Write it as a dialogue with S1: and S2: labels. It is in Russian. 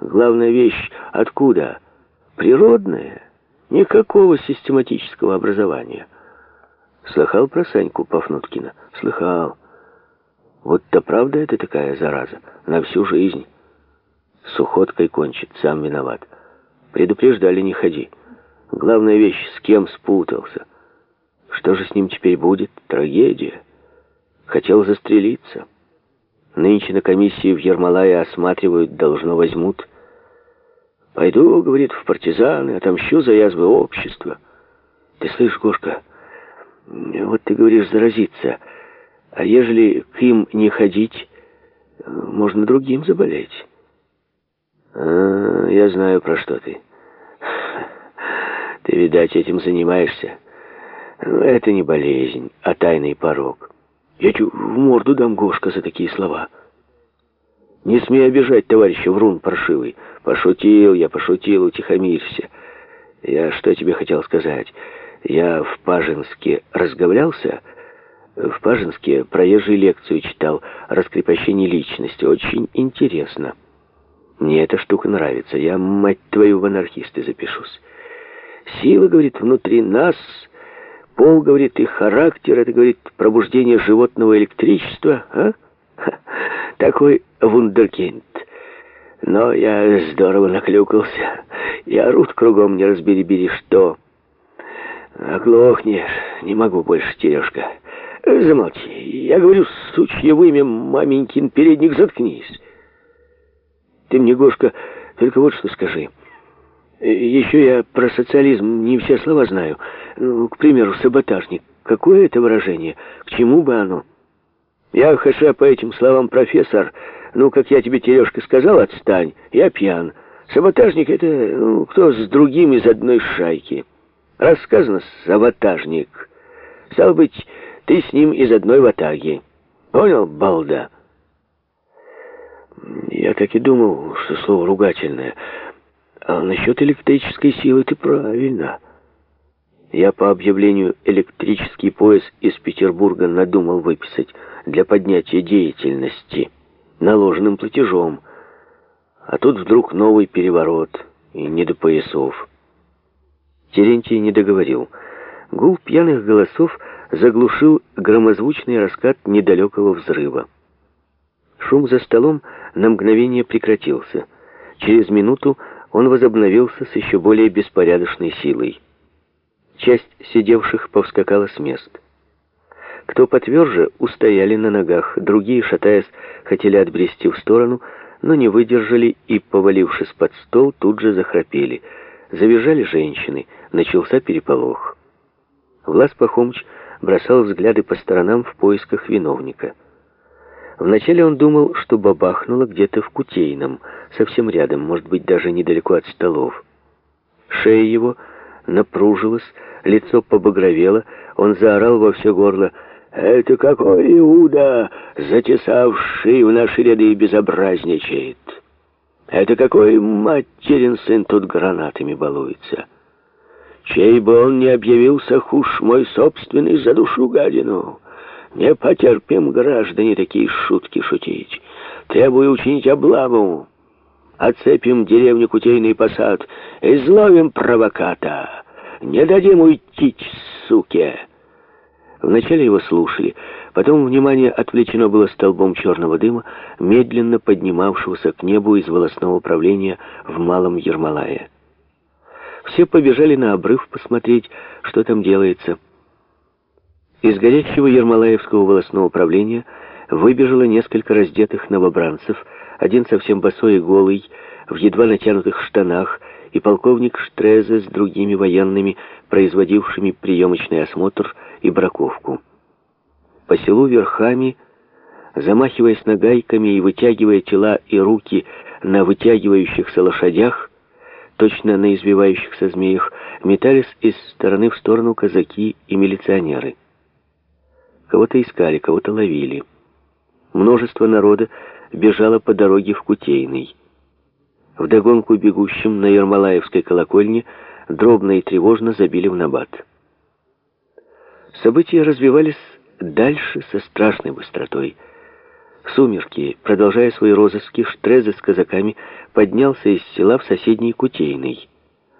S1: Главная вещь откуда? Природная. Никакого систематического образования. Слыхал про Саньку Пафнуткина? Слыхал. Вот-то правда это такая зараза? На всю жизнь. С уходкой кончит, сам виноват. Предупреждали, не ходи. Главная вещь, с кем спутался. Что же с ним теперь будет? Трагедия. Хотел застрелиться. Нынче на комиссии в Ермолае осматривают, должно возьмут. Пойду, говорит, в партизаны, отомщу за язвы общества. Ты слышишь, Гошка, вот ты говоришь заразиться, а ежели к им не ходить, можно другим заболеть. А, я знаю, про что ты. Ты, видать, этим занимаешься. Но это не болезнь, а тайный порог. Я тебе в морду дам, Гошка, за такие слова. Не смей обижать товарища врун паршивый. Пошутил я, пошутил, утихомирься. Я что тебе хотел сказать? Я в Пажинске разговлялся. В Пажинске проезжий лекцию читал о раскрепощении личности. Очень интересно. Мне эта штука нравится. Я, мать твою, в анархисты запишусь. Сила, говорит, внутри нас... Пол, говорит, и характер, это, говорит, пробуждение животного электричества, а? Ха, такой вундеркинд. Но я здорово наклюкался. И орут кругом, не разбери-бери, что. Оглохнешь, не могу больше, Терешка. Замолчи. Я говорю, сучье вымя, маменькин передник, заткнись. Ты мне, Гошка, только вот что скажи. Еще я про социализм не все слова знаю. Ну, к примеру, саботажник. Какое это выражение? К чему бы оно? Я, хаша по этим словам профессор, ну, как я тебе, Терешка, сказал, отстань, я пьян. Саботажник — это, ну, кто с другим из одной шайки. Рассказано «саботажник». Стал быть, ты с ним из одной ватаги. Понял, балда? Я так и думал, что слово ругательное — а насчет электрической силы ты правильно. Я по объявлению электрический пояс из Петербурга надумал выписать для поднятия деятельности наложенным платежом. А тут вдруг новый переворот, и не до поясов. Терентий не договорил. Гул пьяных голосов заглушил громозвучный раскат недалекого взрыва. Шум за столом на мгновение прекратился. Через минуту он возобновился с еще более беспорядочной силой. Часть сидевших повскакала с мест. Кто потверже, устояли на ногах, другие, шатаясь, хотели отбрести в сторону, но не выдержали и, повалившись под стол, тут же захрапели. Завизжали женщины, начался переполох. Влас Пахомыч бросал взгляды по сторонам в поисках виновника. Вначале он думал, что бабахнуло где-то в Кутейном, совсем рядом, может быть, даже недалеко от столов. Шея его напружилась, лицо побагровело, он заорал во все горло «Это какой Иуда, затесавший в наши ряды безобразничает! Это какой материн сын тут гранатами балуется! Чей бы он не объявился, хуш мой собственный за душу гадину!» Не потерпим, граждане, такие шутки шутить. Требую учинить облаву. Оцепим деревню Кутейный посад, изловим провоката. Не дадим уйти, суке. Вначале его слушали, потом внимание отвлечено было столбом черного дыма, медленно поднимавшегося к небу из волосного управления в Малом Ермолае. Все побежали на обрыв посмотреть, что там делается. Из горящего Ермолаевского волосного управления выбежало несколько раздетых новобранцев, один совсем босой и голый, в едва натянутых штанах, и полковник Штрезе с другими военными, производившими приемочный осмотр и браковку. По селу верхами, замахиваясь нагайками и вытягивая тела и руки на вытягивающихся лошадях, точно на извивающихся змеях, метались из стороны в сторону казаки и милиционеры. Кого-то искали, кого-то ловили. Множество народа бежало по дороге в Кутейный. Вдогонку бегущим на Ермолаевской колокольне дробно и тревожно забили в набат. События развивались дальше со страшной быстротой. В сумерки, продолжая свои розыски, Штрезе с казаками поднялся из села в соседний Кутейный.